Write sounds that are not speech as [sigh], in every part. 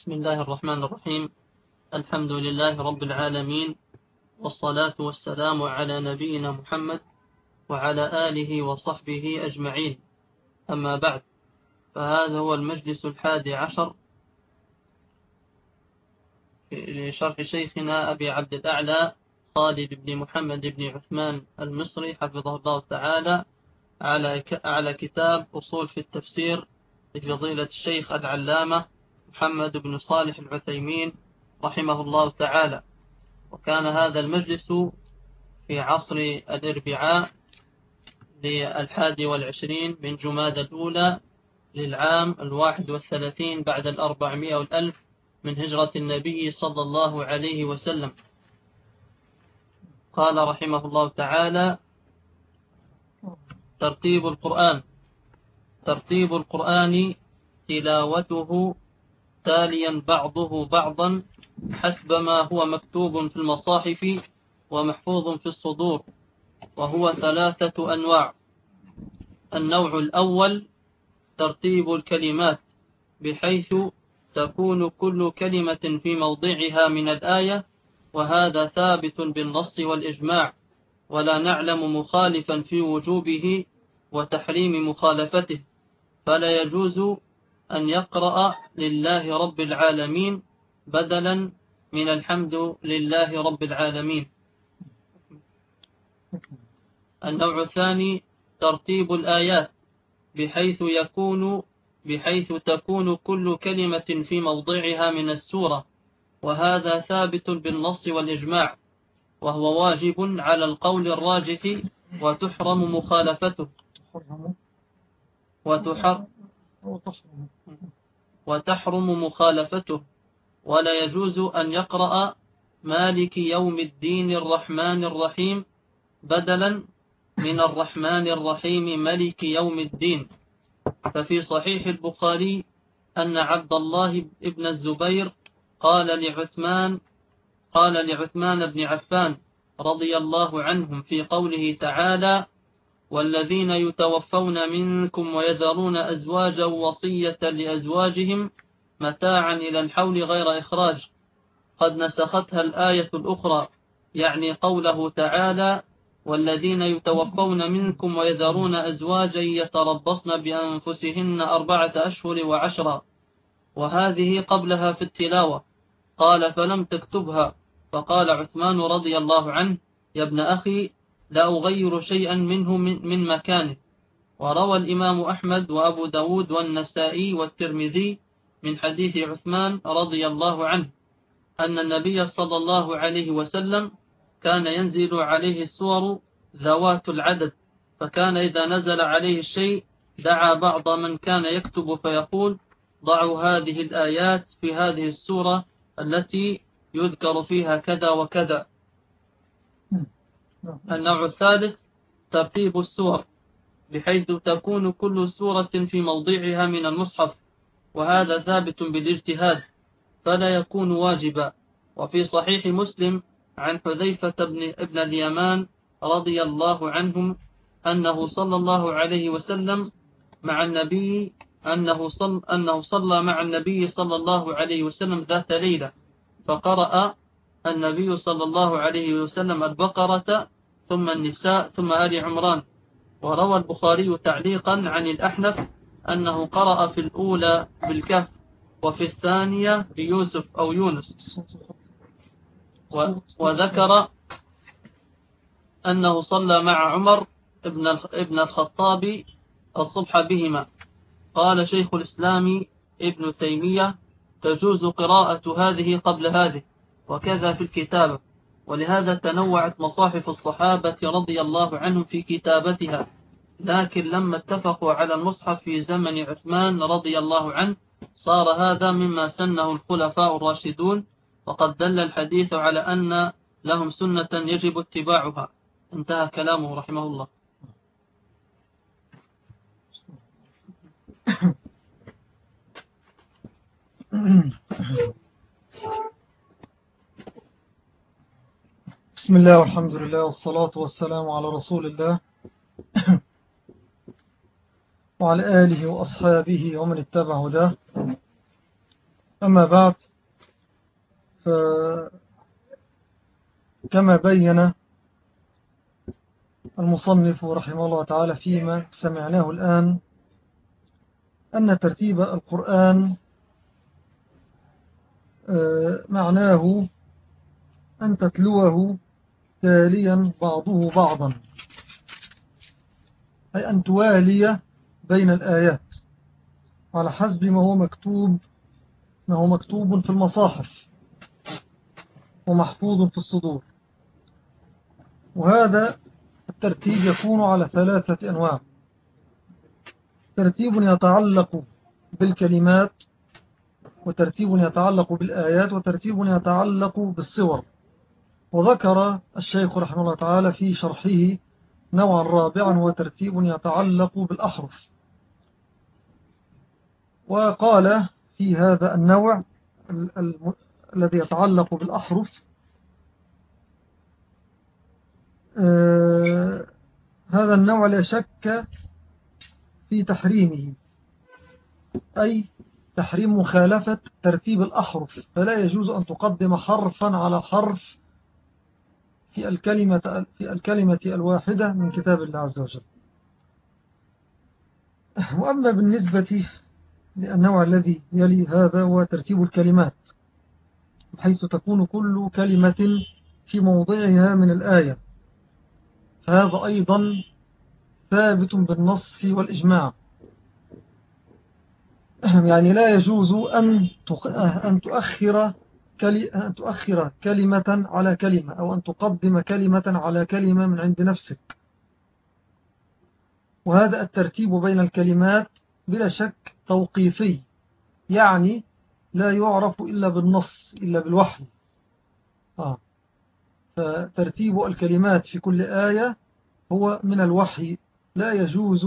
بسم الله الرحمن الرحيم. الحمد لله رب العالمين والصلاة والسلام على نبينا محمد وعلى آله وصحبه أجمعين. أما بعد فهذا هو المجلس الحادي عشر لشرح شيخنا أبي عبد الأعلى خالد بن محمد بن عثمان المصري حفظه الله تعالى على على كتاب أصول في التفسير لفضيلة الشيخ العلامة محمد بن صالح العثيمين رحمه الله تعالى. وكان هذا المجلس في عصر الإربعاء للحادي والعشرين من جماد الأولى للعام الواحد والثلاثين بعد الأربعمائة والألف من هجرة النبي صلى الله عليه وسلم. قال رحمه الله تعالى ترتيب القرآن. ترتيب القرآن تلاوته تاليا بعضه بعضا حسب ما هو مكتوب في المصاحف ومحفوظ في الصدور وهو ثلاثة أنواع. النوع الأول ترتيب الكلمات بحيث تكون كل كلمة في موضعها من الآية وهذا ثابت بالنص والإجماع. ولا نعلم مخالفا في وجوبه وتحريم مخالفته. فلا يجوز أن يقرأ لله رب العالمين بدلا من الحمد لله رب العالمين. النوع الثاني ترتيب الآيات بحيث يكون بحيث تكون كل كلمة في موضعها من السورة وهذا ثابت بالنص والإجماع وهو واجب على القول الراجح وتحرم مخالفته. وتحر وتحرم. مخالفته. ولا يجوز أن يقرأ مالك يوم الدين الرحمن الرحيم بدلا من الرحمن الرحيم ملك يوم الدين. ففي صحيح البخاري أن عبد الله بن الزبير قال لعثمان قال لعثمان بن عفان رضي الله عنهم في قوله تعالى والذين يتوفون منكم ويذرون أزواجا وصية لأزواجهم متاعا إلى الحول غير إخراج. قد نسختها الآية الأخرى يعني قوله تعالى والذين يتوفون منكم ويذرون أزواجا يتربصن بأنفسهن أربعة أشهر وعشرا. وهذه قبلها في التلاوة. قال فلم تكتبها. فقال عثمان رضي الله عنه يا ابن أخي لا أغير شيئا منه من مكانه. وروى الإمام أحمد وأبو داود والنسائي والترمذي من حديث عثمان رضي الله عنه أن النبي صلى الله عليه وسلم كان ينزل عليه السور ذوات العدد فكان إذا نزل عليه الشيء دعا بعض من كان يكتب فيقول ضعوا هذه الآيات في هذه السورة التي يذكر فيها كذا وكذا النوع الثالث ترتيب السور بحيث تكون كل سورة في موضعها من المصحف وهذا ثابت بالاجتهاد فلا يكون واجبا. وفي صحيح مسلم عن حذيفة بن ابن اليمان رضي الله عنهم أنه صلى الله عليه وسلم مع النبي أنه صل أنه صلى مع النبي صلى الله عليه وسلم ذات ليلة فقرأ النبي صلى الله عليه وسلم البقرة ثم النساء ثم آل عمران. وروى البخاري تعليقا عن الأحنف أنه قرأ في الأولى بالكهف وفي الثانية بيوسف أو يونس. وذكر أنه صلى مع عمر ابن الخطاب الصبح بهما. قال شيخ الإسلام ابن تيمية تجوز قراءة هذه قبل هذه وكذا في الكتابة. ولهذا تنوعت مصاحف الصحابة رضي الله عنهم في كتابتها لكن لما اتفقوا على المصحف في زمن عثمان رضي الله عنه صار هذا مما سنه الخلفاء الراشدون وقد دل الحديث على أن لهم سنة يجب اتباعها انتهى كلامه رحمه الله بسم الله والحمد لله والصلاة والسلام على رسول الله. [clears throat] وعلى آله وأصحابه ومن اتبع هداه. أما بعد كما بين المصنف رحمه الله تعالى فيما سمعناه الآن أن ترتيب القرآن آه، معناه أن تتلوه تاليا بعضه بعضا. أي أن توالي بين الآيات. على حسب ما هو مكتوب ما هو مكتوب في المصاحف. ومحفوظ في الصدور. وهذا الترتيب يكون على ثلاثة أنواع. ترتيب يتعلق بالكلمات وترتيب يتعلق بالآيات وترتيب يتعلق بالصور. وذكر الشيخ رحمه الله تعالى في شرحه نوعا رابعا وترتيب يتعلق بالأحرف. وقال في هذا النوع الذي يتعلق بالأحرف آه هذا النوع لا شك في تحريمه أي تحريم مخالفة ترتيب الأحرف فلا يجوز أن تقدم حرفا على حرف في الكلمة, في الكلمة الواحدة من كتاب الله عز وجل. وأما بالنسبة للنوع الذي يلي هذا هو ترتيب الكلمات بحيث تكون كل كلمة في موضعها من الآية. فهذا أيضا ثابت بالنص والإجماع. يعني لا يجوز أن تؤخر أن تؤخر كلمة على كلمة أو أن تقدم كلمة على كلمة من عند نفسك. وهذا الترتيب بين الكلمات بلا شك توقيفي يعني لا يعرف إلا بالنص إلا بالوحي. آه. فترتيب الكلمات في كل آية هو من الوحي لا يجوز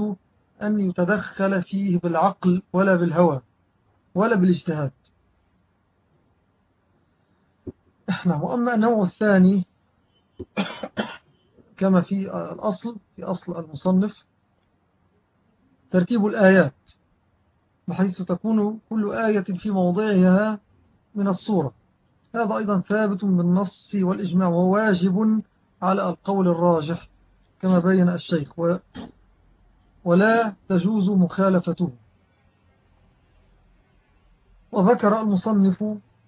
أن يتدخل فيه بالعقل ولا بالهوى ولا بالاجتهاد. نعم وأما النوع الثاني كما في الأصل في أصل المصنف ترتيب الآيات بحيث تكون كل آية في موضعها من الصورة. هذا أيضا ثابت بالنص والإجماع وواجب على القول الراجح كما بين الشيخ ولا تجوز مخالفته. وذكر المصنف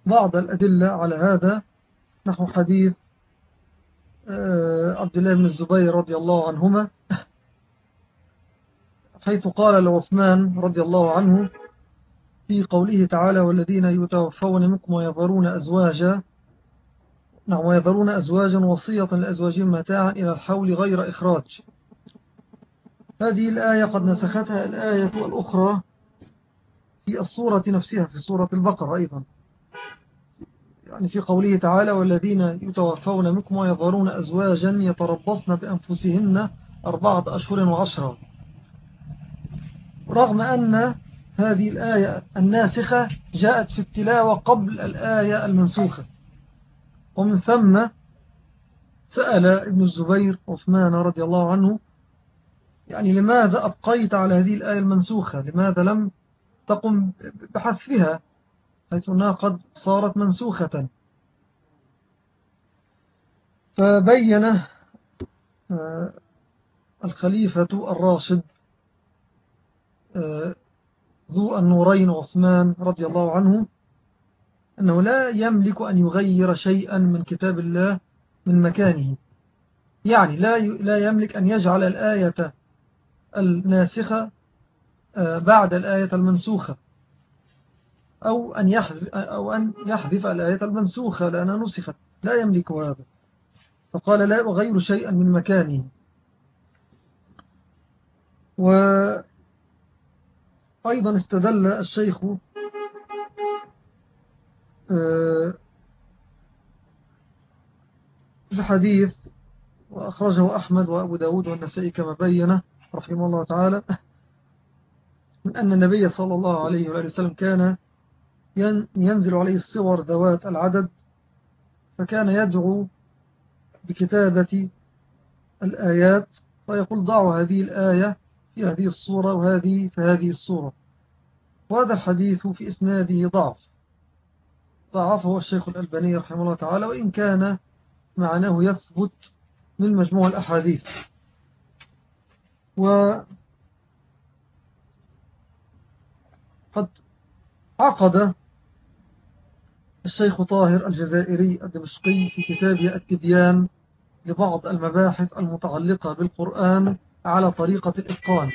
بعض الأدلة على هذا. نحو حديث آه، عبد الله بن الزبير رضي الله عنهما حيث قال لعثمان رضي الله عنه في قوله تعالى والذين يتوفون منكم ويذرون أزواجا نعم ويذرون أزواجا وصية لأزواجهم متاعا إلى الحول غير إخراج هذه الآية قد نسختها الآية الأخرى في الصورة نفسها في سورة البقرة أيضا. يعني في قوله تعالى والذين يتوفون منكم ويظهرون أزواجا يتربصن بأنفسهن أربعة أشهر وعشرة. رغم أن هذه الآية الناسخة جاءت في التلاوة قبل الآية المنسوخة. ومن ثم سأل ابن الزبير عثمان رضي الله عنه يعني لماذا أبقيت على هذه الآية المنسوخة؟ لماذا لم تقم بحثها حيث أنها قد صارت منسوخة. فبين آه، الخليفة الراشد آه، ذو النورين عثمان رضي الله عنه أنه لا يملك أن يغير شيئا من كتاب الله من مكانه. يعني لا لا يملك أن يجعل الآية الناسخة آه، بعد الآية المنسوخة. أو أن يحذف, أو أن يحذف الآية المنسوخة لأنها نسخت. لا يملك هذا. فقال لا أغير شيئا من مكانه. وأيضا استدل الشيخ آه، بحديث وأخرجه أحمد وأبو داود والنسائي كما بين رحمه الله تعالى من أن النبي صلى الله عليه وآله وسلم كان ينزل عليه الصور ذوات العدد فكان يدعو بكتابة الآيات ويقول ضعوا هذه الآية في هذه الصورة وهذه في هذه الصورة. وهذا الحديث في إسناده ضعف. ضعفه الشيخ الألباني رحمه الله تعالى وإن كان معناه يثبت من مجموع الأحاديث. وقد عقد الشيخ طاهر الجزائري الدمشقي في كتابه التبيان لبعض المباحث المتعلقة بالقرآن على طريقة الإتقان.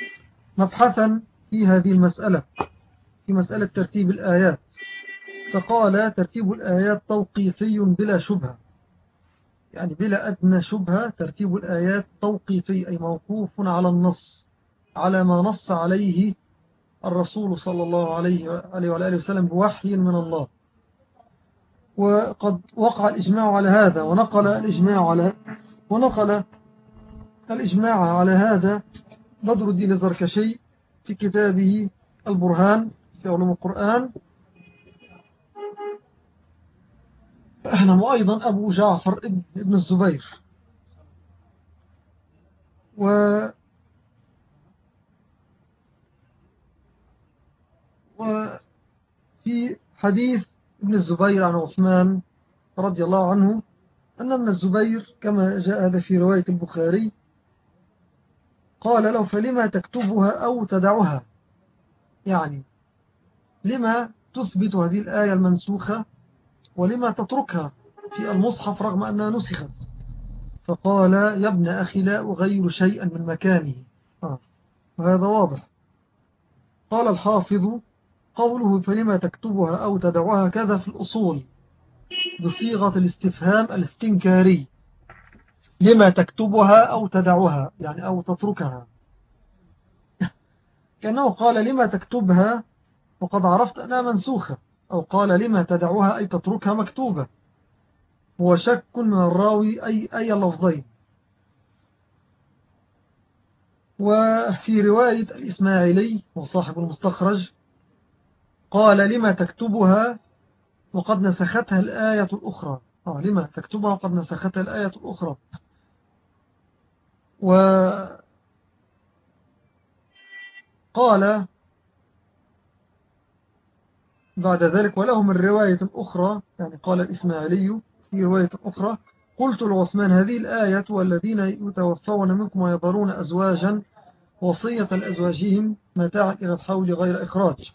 مبحثا في هذه المسألة في مسألة ترتيب الآيات. فقال ترتيب الآيات توقيفي بلا شبهة. يعني بلا أدنى شبهة ترتيب الآيات توقيفي أي موقوف على النص على ما نص عليه الرسول صلى الله عليه وآله وسلم بوحي من الله. وقد وقع الإجماع على هذا ونقل الإجماع على ونقل الإجماع على هذا بدر الدين الزركشي في كتابه البرهان في علوم القرآن. أهلا وأيضا أبو جعفر ابن الزبير. و وفي حديث ابن الزبير عن عثمان رضي الله عنه أن ابن الزبير كما جاء هذا في رواية البخاري قال له فلما تكتبها أو تدعها؟ يعني لما تثبت هذه الآية المنسوخة ولما تتركها في المصحف رغم أنها نسخت؟ فقال يا ابن أخي لا أغير شيئا من مكانه. آه. وهذا واضح. قال الحافظ قوله فلما تكتبها أو تدعها كذا في الأصول بصيغة الاستفهام الاستنكاري. لما تكتبها أو تدعها يعني أو تتركها. كأنه قال لما تكتبها وقد عرفت أنها منسوخة. أو قال لما تدعها أي تتركها مكتوبة. هو شك من الراوي أي, أي لفظين. وفي رواية الإسماعيلي وصاحب المستخرج قال لما تكتبها وقد نسختها الآية الأخرى. آه لما تكتبها وقد نسختها الآية الأخرى. وقال بعد ذلك وله من رواية أخرى يعني قال الإسماعيلي في رواية أخرى قلت لعثمان هذه الآية والذين يتوفون منكم ويضرون أزواجا وصية لأزواجهم متاعا إلى الحول غير إخراج.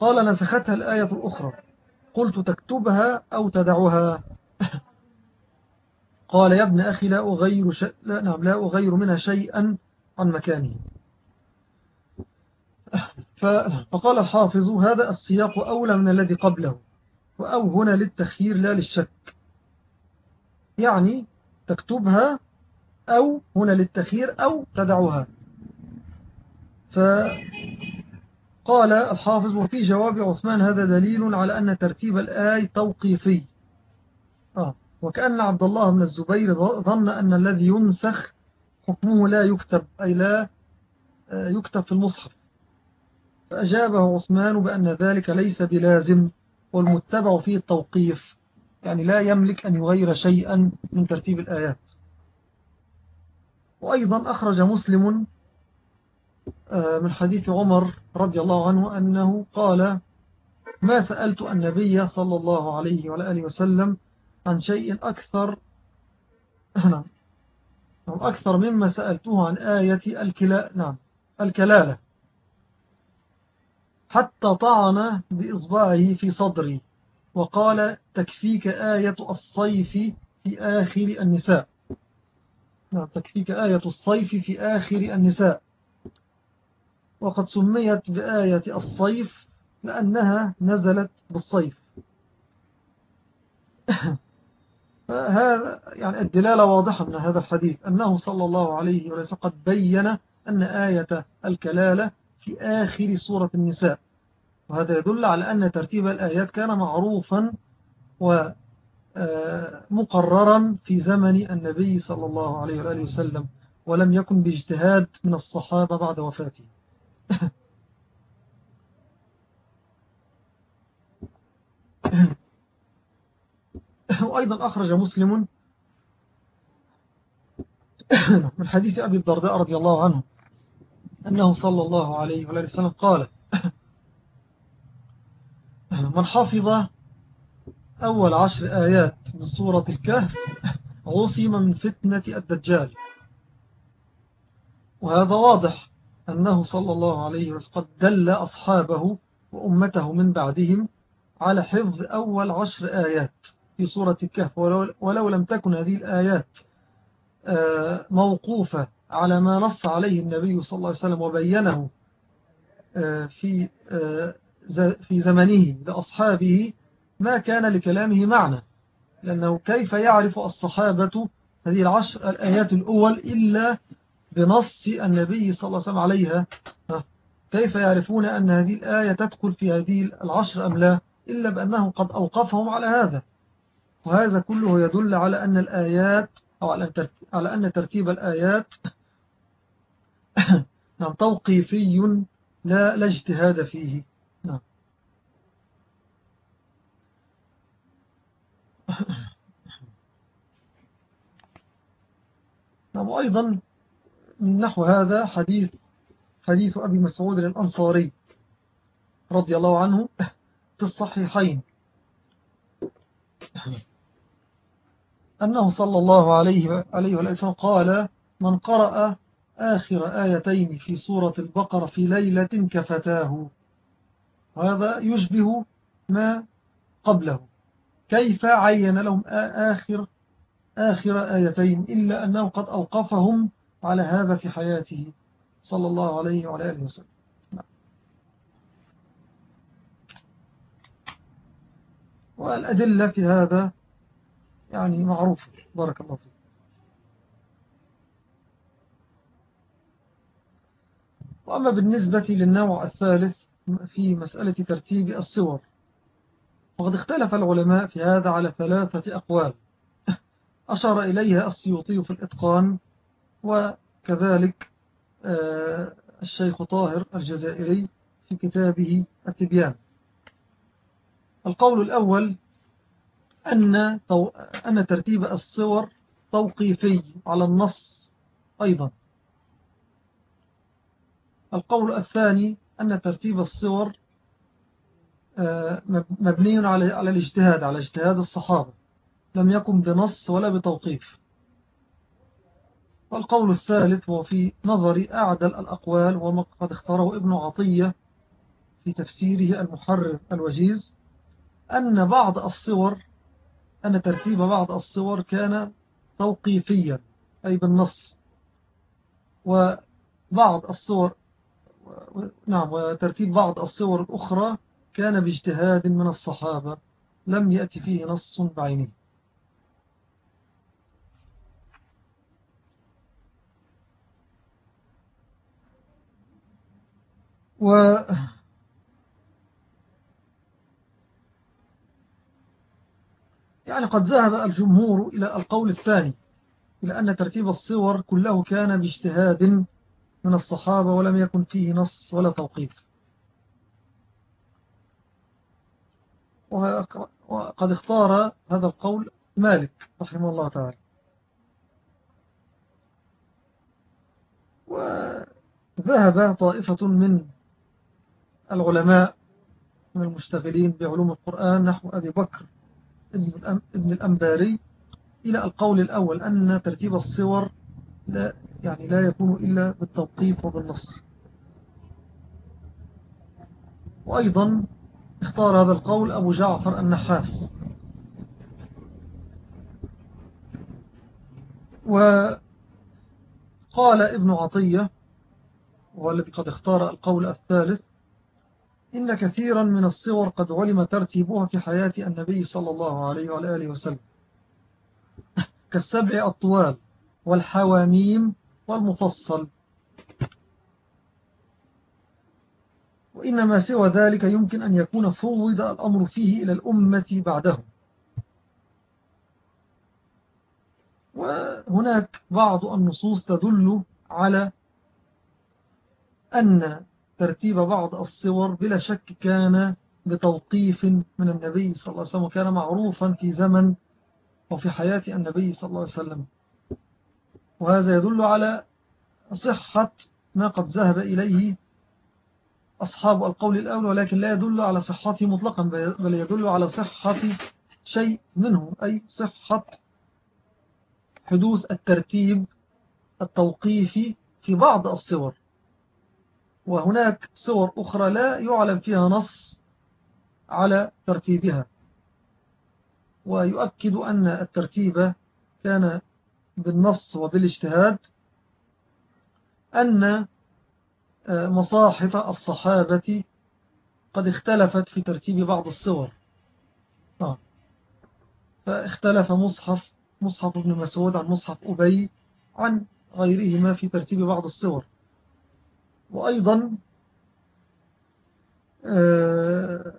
قال نسختها الآية الأخرى. قلت تكتبها أو تدعها. [laughs] قال يا ابن أخي لا أغير, ش... لا, نعم لا أغير منها شيئا عن مكانه. [laughs] فقال الحافظ هذا السياق أولى من الذي قبله وأو هنا للتخيير لا للشك. يعني تكتبها أو هنا للتخيير أو تدعها. فقال الحافظ وفي جواب عثمان هذا دليل على أن ترتيب الآي توقيفي. آه وكأن عبد الله بن الزبير ظن أن الذي ينسخ حكمه لا يكتب أي لا آه، يكتب في المصحف. فأجابه عثمان بأن ذلك ليس بلازم والمتبع فيه التوقيف يعني لا يملك أن يغير شيئا من ترتيب الآيات. وأيضا أخرج مسلم من حديث عمر رضي الله عنه أنه قال ما سألت النبي صلى الله عليه وآله وسلم عن شيء أكثر نعم أكثر مما سألته عن آية الكلا نعم الكلالة. حتى طعن بإصبعه في صدري وقال تكفيك آية الصيف في آخر النساء. نعم تكفيك آية الصيف في آخر النساء. وقد سميت بآية الصيف لأنها نزلت بالصيف. هذا يعني الدلالة واضحة من هذا الحديث أنه صلى الله عليه وسلم قد بين أن آية الكلالة في آخر سورة النساء. وهذا يدل على أن ترتيب الآيات كان معروفا ومقررا آه، في زمن النبي صلى الله عليه وآله وسلم ولم يكن باجتهاد من الصحابة بعد وفاته. [coughs] وأيضا أخرج مسلم [coughs] من حديث أبي الدرداء رضي الله عنه أنه صلى الله عليه وسلم قال [coughs] من حفظ أول عشر آيات من سورة الكهف عصم من فتنة الدجال. وهذا واضح أنه صلى الله عليه وسلم قد دل أصحابه وأمته من بعدهم على حفظ أول عشر آيات في سورة الكهف. ولو, ولو لم تكن هذه الآيات آه، موقوفة على ما نص عليه النبي صلى الله عليه وسلم وبينه آه، في آه، في زمنه لأصحابه ما كان لكلامه معنى. لأنه كيف يعرف الصحابة هذه العشر الآيات الأول إلا بنص النبي صلى الله عليه وسلم عليها. كيف يعرفون أن هذه الآية تدخل في هذه العشر أم لا؟ إلا بأنه قد أوقفهم على هذا. وهذا كله يدل على أن الآيات أو على أن ترتيب الآيات [coughs] نعم توقيفي لا لا اجتهاد فيه. نعم. [coughs] نعم وأيضا من نحو هذا حديث حديث أبي مسعود الأنصاري رضي الله عنه في الصحيحين. أنه صلى الله عليه عليه وسلم قال من قرأ آخر آيتين في سورة البقرة في ليلة كفتاه هذا يشبه ما قبله. كيف عين لهم آخر آخر آيتين إلا أنه قد أوقفهم على هذا في حياته صلى الله عليه وعلى آله وسلم. والأدلة في هذا يعني معروفة بارك الله فيك. وأما بالنسبة للنوع الثالث في مسألة ترتيب الصور وقد اختلف العلماء في هذا على ثلاثة أقوال. أشار إليها السيوطي في الإتقان وكذلك آه، الشيخ طاهر الجزائري في كتابه التبيان. القول الأول أن, أن ترتيب الصور توقيفي على النص أيضا. القول الثاني أن ترتيب الصور آه، مبني على الاجتهاد على اجتهاد الصحابة. لم يكن بنص ولا بتوقيف. والقول الثالث هو في نظر أعدل الأقوال وما قد اختاره ابن عطية في تفسيره المحرر الوجيز أن بعض الصور أن ترتيب بعض الصور كان توقيفيا أي بالنص. وبعض الصور نعم وترتيب بعض الصور الأخرى كان باجتهاد من الصحابة لم يأتي فيه نص بعينه و يعني قد ذهب الجمهور إلى القول الثاني إلى أن ترتيب الصور كله كان باجتهاد من الصحابة ولم يكن فيه نص ولا توقيف. وقد اختار هذا القول مالك رحمه الله تعالى. وذهب طائفة من العلماء من المشتغلين بعلوم القرآن نحو أبي بكر ابن الأنباري إلى القول الأول أن ترتيب الصور لا يعني لا يكون إلا بالتوقيف وبالنص. وأيضا اختار هذا القول أبو جعفر النحاس. وقال ابن عطية وهو الذي قد اختار القول الثالث إن كثيرا من الصور قد علم ترتيبها في حياة النبي صلى الله عليه وعلى آله وسلم. كالسبع الطوال والحواميم والمفصل. وإنما سوى ذلك يمكن أن يكون فوض الأمر فيه إلى الأمة بعده وهناك بعض النصوص تدل على أن ترتيب بعض الصور بلا شك كان بتوقيف من النبي صلى الله عليه وسلم وكان معروفا في زمن وفي حياة النبي صلى الله عليه وسلم. وهذا يدل على صحة ما قد ذهب إليه أصحاب القول الأول ولكن لا يدل على صحته مطلقا بل يدل على صحة شيء منه أي صحة حدوث الترتيب التوقيفي في بعض الصور. وهناك صور أخرى لا يعلم فيها نص على ترتيبها. ويؤكد أن الترتيب كان بالنص وبالاجتهاد أن مصاحف الصحابة قد اختلفت في ترتيب بعض الصور. آه. فاختلف مصحف مصحف ابن مسعود عن مصحف أبي عن غيرهما في ترتيب بعض الصور. وأيضا آه،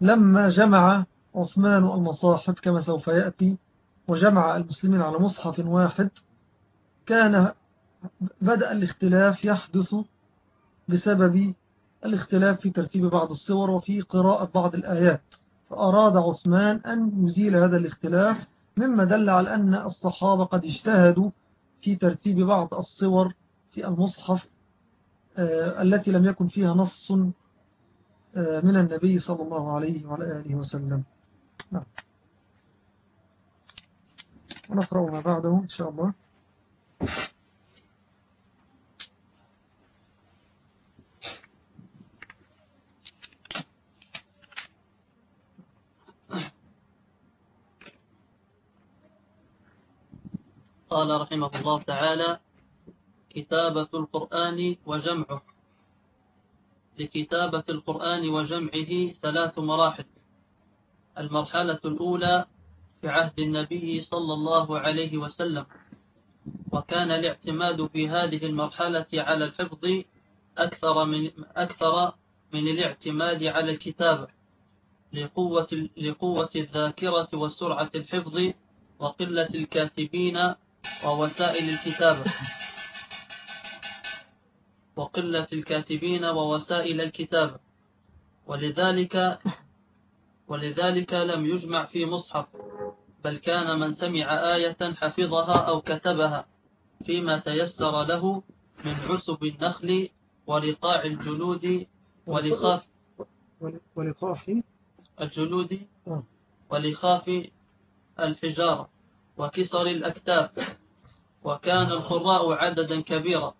لما جمع عثمان المصاحف كما سوف يأتي وجمع المسلمين على مصحف واحد كان بدأ الاختلاف يحدث بسبب الاختلاف في ترتيب بعض الصور وفي قراءة بعض الآيات. فأراد عثمان أن يزيل هذا الاختلاف مما دل على أن الصحابة قد اجتهدوا في ترتيب بعض الصور في المصحف آه، التي لم يكن فيها نص آه، من النبي صلى الله عليه وعلى آله وسلم. نعم. ونقرأ ما بعده إن شاء الله. قال رحمه الله تعالى كتابة القرآن وجمعه. لكتابة القرآن وجمعه ثلاث مراحل. المرحلة الأولى في عهد النبي صلى الله عليه وسلم. وكان الاعتماد في هذه المرحلة على الحفظ أكثر من, أكثر من الاعتماد على الكتابة لقوة, لقوة الذاكرة وسرعة الحفظ وقلة الكاتبين ووسائل الكتابة. وقلة الكاتبين ووسائل الكتابة ولذلك ولذلك لم يجمع في مصحف بل كان من سمع آية حفظها أو كتبها فيما تيسر له من عسب النخل ولقاع الجلود ولخاف ولقاح الجلود آه. ولخاف الحجارة وكسر الأكتاف. وكان القراء عددا كبيرا.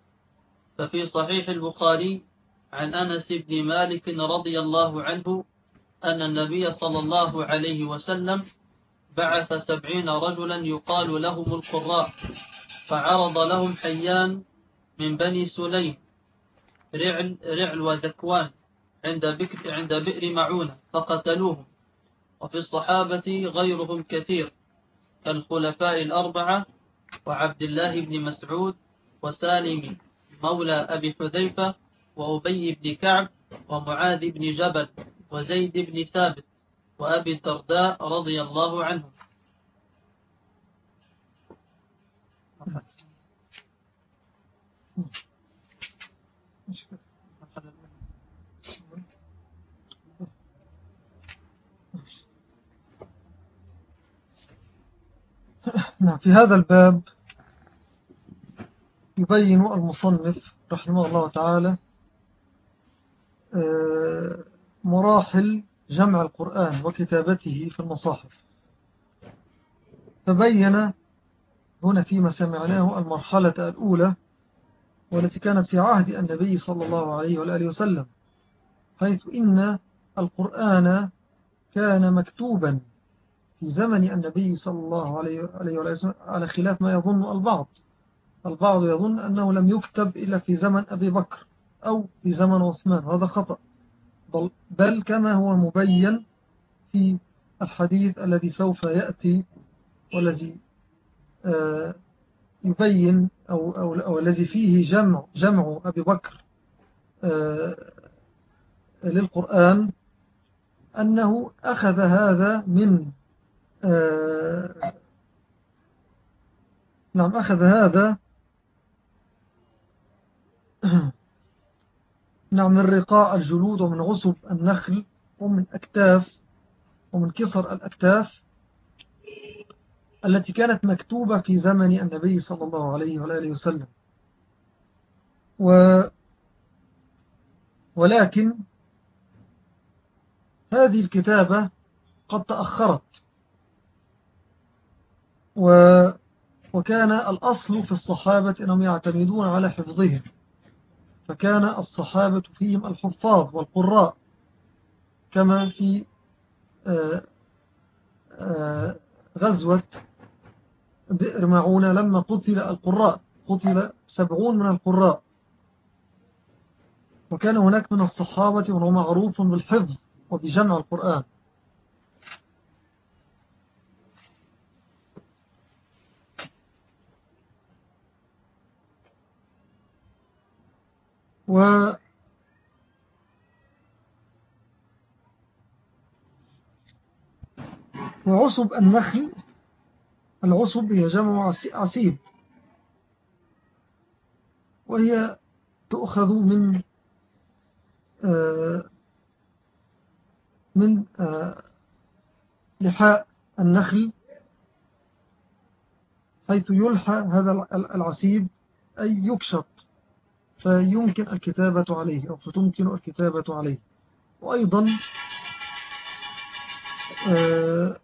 ففي صحيح البخاري عن أنس بن مالك رضي الله عنه أن النبي صلى الله عليه وسلم بعث سبعين رجلا يقال لهم القراء فعرض لهم حيان من بني سليم رعل, رعل وذكوان عند, عند بئر معونة فقتلوهم. وفي الصحابة غيرهم كثير كالخلفاء الأربعة وعبد الله بن مسعود وسالم. مولى أبي حذيفة وأبي بن كعب ومعاذ بن جبل وزيد بن ثابت وأبي الدرداء رضي الله عنهم نعم في هذا الباب يبين المصنف رحمه الله تعالى آه، مراحل جمع القرآن وكتابته في المصاحف. فبين هنا فيما سمعناه المرحلة الأولى والتي كانت في عهد النبي صلى الله عليه وآله وسلم حيث إن القرآن كان مكتوبا في زمن النبي صلى الله عليه وآله وسلم على خلاف ما يظن البعض. البعض يظن أنه لم يكتب إلا في زمن أبي بكر أو في زمن عثمان. هذا خطأ. بل, كما هو مبين في الحديث الذي سوف يأتي والذي آه، يبين أو, أو, أو الذي فيه جمع, جمع أبي بكر آه، للقرآن أنه أخذ هذا من آه، نعم أخذ هذا نعم من رقاء الجلود ومن غصب النخل ومن أكتاف ومن كسر الأكتاف التي كانت مكتوبة في زمن النبي صلى الله عليه وآله وسلم. و ولكن هذه الكتابة قد تأخرت. و وكان الأصل في الصحابة أنهم يعتمدون على حفظهم. فكان الصحابة فيهم الحفاظ والقراء كما في آه، آه، غزوة بئر معونة لما قتل القراء قتل سبعون من القراء. وكان هناك من الصحابة وهو معروف بالحفظ وبجمع القرآن. و وعصب النخل العصب هي جمع عسيب وهي تؤخذ من آه، من آه، لحاء النخل حيث يلحى هذا العسيب أي يكشط. فيمكن الكتابة عليه أو فتمكن الكتابة عليه. وأيضا آه،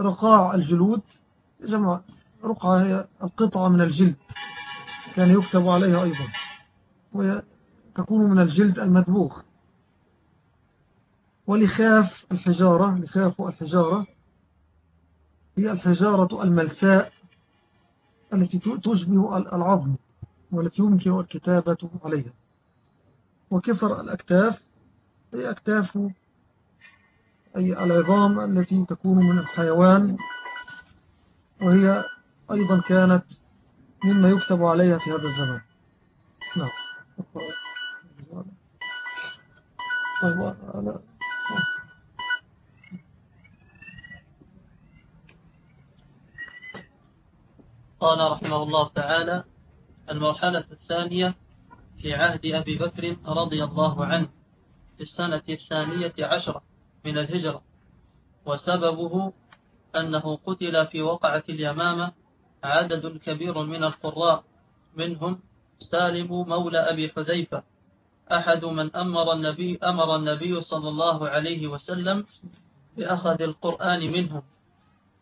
رقاع الجلود. جمع رقعة هي القطعة من الجلد. كان يكتب عليها أيضا. وتكون من الجلد المدبوخ ولخاف الحجارة لخاف الحجارة هي الحجارة الملساء التي تشبه العظم. والتي يمكن الكتابة عليها. وكسر الأكتاف هي أكتاف؟ أي العظام التي تكون من الحيوان. وهي أيضا كانت مما يكتب عليها في هذا الزمان نعم. طيب قال رحمه الله تعالى المرحلة الثانية في عهد أبي بكر رضي الله عنه في السنة الثانية عشرة من الهجرة. وسببه أنه قتل في وقعة اليمامة عدد كبير من القراء منهم سالم مولى أبي حذيفة. أحد من أمر النبي, أمر النبي صلى الله عليه وسلم بأخذ القرآن منهم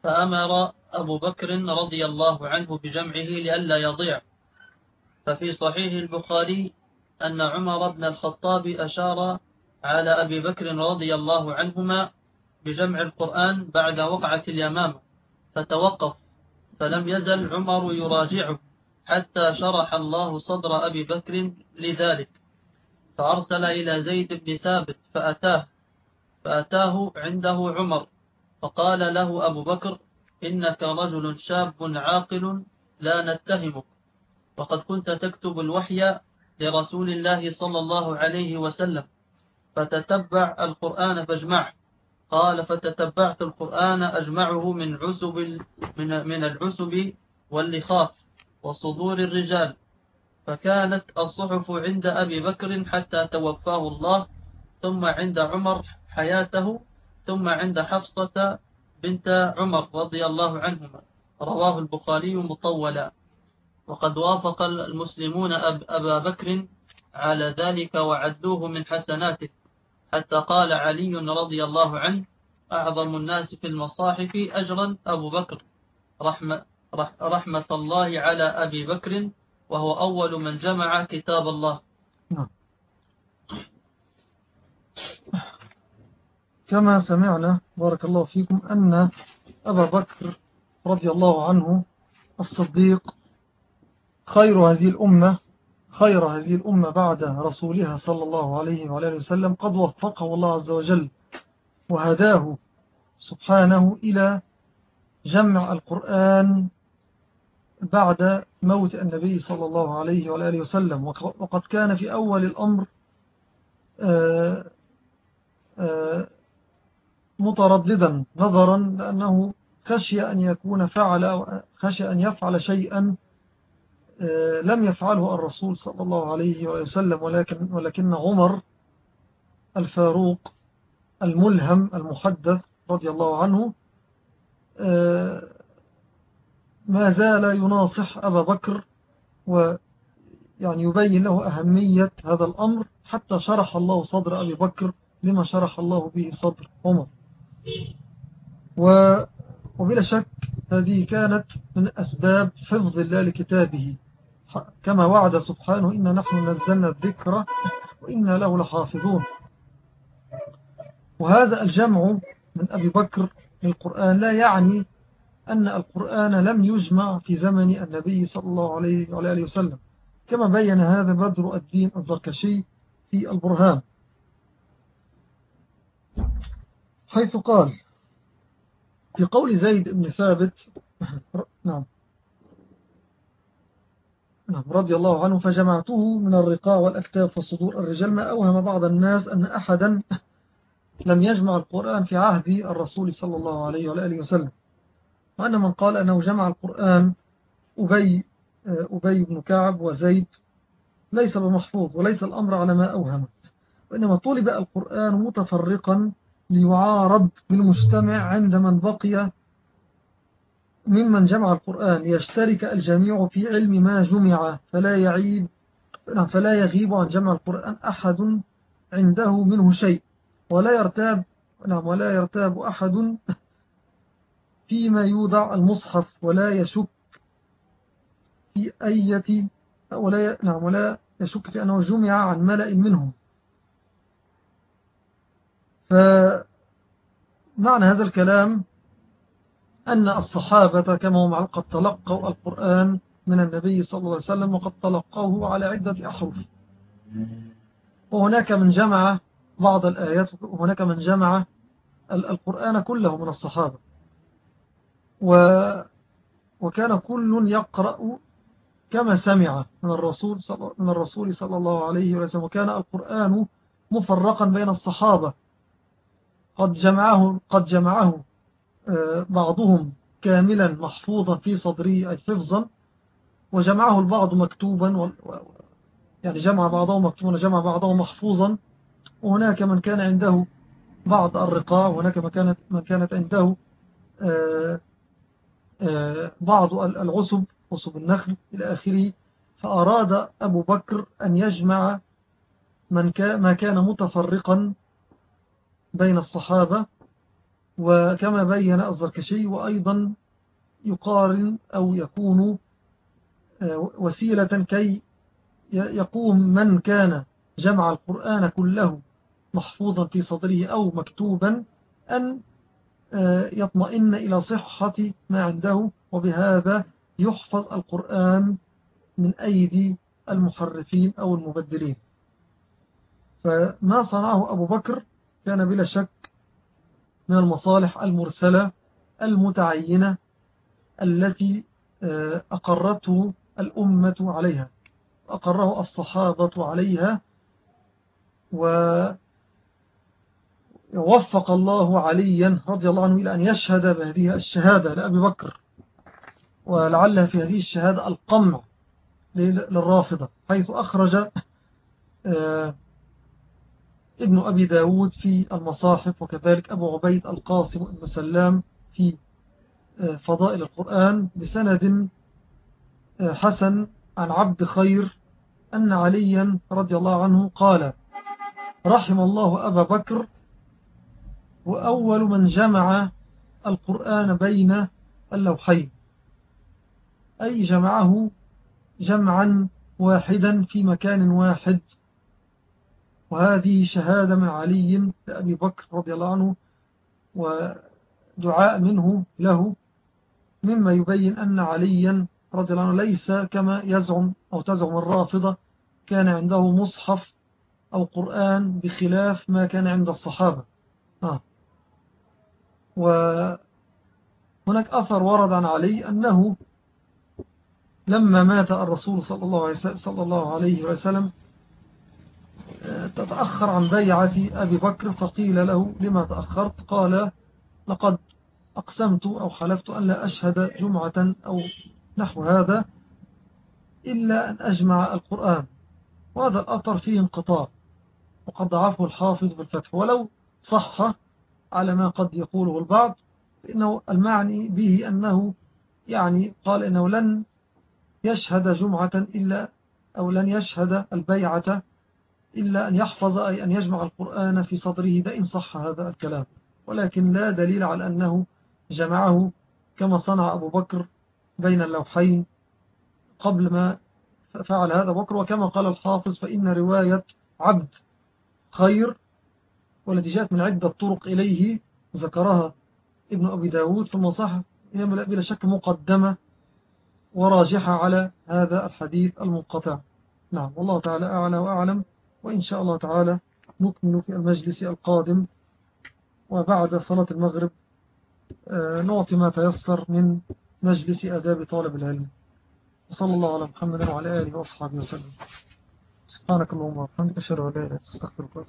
فأمر أبو بكر رضي الله عنه بجمعه لئلا يضيع. ففي صحيح البخاري أن عمر بن الخطاب أشار على أبي بكر رضي الله عنهما بجمع القرآن بعد وقعة اليمامة فتوقف فلم يزل عمر يراجعه حتى شرح الله صدر أبي بكر لذلك فأرسل إلى زيد بن ثابت فأتاه فأتاه عنده عمر فقال له أبو بكر إنك رجل شاب عاقل لا نتهمك. وقد كنت تكتب الوحي لرسول الله صلى الله عليه وسلم. فتتبع القرآن فاجمعه. قال فتتبعت القرآن أجمعه من عسب من من العسب واللخاف وصدور الرجال. فكانت الصحف عند أبي بكر حتى توفاه الله ثم عند عمر حياته ثم عند حفصة بنت عمر رضي الله عنهما. رواه البخاري مطولا. وقد وافق المسلمون أب أبا بكر على ذلك وعدوه من حسناته حتى قال علي رضي الله عنه أعظم الناس في المصاحف أجرا أبو بكر رحمة, رحمة الله على أبي بكر وهو أول من جمع كتاب الله نعم. كما سمعنا بارك الله فيكم أن أبا بكر رضي الله عنه الصديق خير هذه الأمة خير هذه الأمة بعد رسولها صلى الله عليه وعلى وسلم قد وفقه الله عز وجل وهداه سبحانه إلى جمع القرآن بعد موت النبي صلى الله عليه وآله وسلم. وقد كان في أول الأمر آه، آه، مترددا نظرا لأنه خشي أن يكون فعل خشي أن يفعل شيئا لم يفعله الرسول صلى الله عليه وسلم ولكن, ولكن عمر الفاروق الملهم المحدث رضي الله عنه آه، ما زال يناصح أبا بكر ويعني يبين له أهمية هذا الأمر حتى شرح الله صدر أبي بكر لما شرح الله به صدر عمر. وبلا شك هذه كانت من أسباب حفظ الله لكتابه. كما وعد سبحانه إن نحن نزلنا الذكر وإنا له لحافظون. وهذا الجمع من أبي بكر للقرآن لا يعني أن القرآن لم يجمع في زمن النبي صلى الله عليه وعلى آله وسلم كما بين هذا بدر الدين الزركشي في البرهان. حيث قال في قول زيد بن ثابت نعم رضي الله عنه فجمعته من الرقاع والأكتاف والصدور. الرجال ما أوهم بعض الناس أن أحدا لم يجمع القرآن في عهد الرسول صلى الله عليه وآله وسلم وأن من قال أنه جمع القرآن أبي, أبي بن كعب وزيد ليس بمحفوظ وليس الأمر على ما أوهم وإنما طلب القرآن متفرقا ليعارض بالمجتمع عند من بقي ممن جمع القرآن يشترك الجميع في علم ما جمع فلا يعيب نعم، فلا يغيب عن جمع القرآن أحد عنده منه شيء ولا يرتاب نعم ولا يرتاب أحد فيما يوضع المصحف ولا يشك في أية ولا نعم ولا يشك في أنه جمع عن ملأ منهم فمعنى هذا الكلام أن الصحابة كما هم قد تلقوا القرآن من النبي صلى الله عليه وسلم وقد تلقوه على عدة أحرف. وهناك من جمع بعض الآيات وهناك من جمع القرآن كله من الصحابة. و وكان كل يقرأ كما سمع من الرسول من الرسول صلى الله عليه وسلم. وكان القرآن مفرقا بين الصحابة. قد جمعه قد جمعه بعضهم كاملا محفوظا في صدره أي حفظا وجمعه البعض مكتوبا يعني جمع بعضه مكتوبا وجمع بعضه محفوظا. وهناك من كان عنده بعض الرقاع وهناك من كانت, من كانت عنده آه، آه، بعض العصب عصب النخل إلى آخره. فأراد أبو بكر أن يجمع من ما كان متفرقا بين الصحابة. وكما بين الزركشي وأيضا يقارن أو يكون آه، وسيلة كي يقوم من كان جمع القرآن كله محفوظا في صدره أو مكتوبا أن آه، يطمئن إلى صحة ما عنده وبهذا يحفظ القرآن من أيدي المحرفين أو المبدلين. فما صنعه أبو بكر كان بلا شك من المصالح المرسلة المتعينة التي آه، أقرته الأمة عليها أقره الصحابة عليها ووفق الله عليا رضي الله عنه إلى أن يشهد بهذه الشهادة لأبي بكر ولعل في هذه الشهادة القمع للرافضة حيث أخرج آه، ابن أبي داود في المصاحف وكذلك أبو عبيد القاسم بن سلام في آه، فضائل القرآن بسند آه، حسن عن عبد خير أن عليا رضي الله عنه قال رحم الله أبا بكر وأول من جمع القرآن بين اللوحين أي جمعه جمعا واحدا في مكان واحد. وهذه شهادة من علي لأبي بكر رضي الله عنه ودعاء منه له مما يبين أن عليا رضي الله عنه ليس كما يزعم أو تزعم الرافضة كان عنده مصحف أو قرآن بخلاف ما كان عند الصحابة آه. وهناك أثر ورد عن علي أنه لما مات الرسول صلى الله عليه, صلى الله عليه وسلم تتأخر عن بيعة أبي بكر فقيل له لما تأخرت؟ قال لقد أقسمت أو حلفت أن لا أشهد جمعة أو نحو هذا إلا أن أجمع القرآن وهذا الأثر فيه انقطاع وقد ضعفه الحافظ بالفتح. ولو صح على ما قد يقوله البعض فإنه المعني به أنه يعني قال إنه لن يشهد جمعة إلا أو لن يشهد البيعة إلا أن يحفظ أي أن يجمع القرآن في صدره ده إن صح هذا الكلام. ولكن لا دليل على أنه جمعه كما صنع أبو بكر بين اللوحين قبل ما فعل هذا بكر. وكما قال الحافظ فإن رواية عبد خير والتي جاءت من عدة طرق إليه ذكرها ابن أبي داود. ثم صح هي بلا شك مقدمة وراجحة على هذا الحديث المنقطع. نعم والله تعالى أعلى وأعلم. وإن شاء الله تعالى نكمل في المجلس القادم وبعد صلاة المغرب آه، نعطي ما تيسر من مجلس أداب طالب العلم. وصلى الله على محمد وعلى آله وأصحابه وسلم. سبحانك اللهم وبحمدك أشهد أن لا إله إلا أنت أستغفرك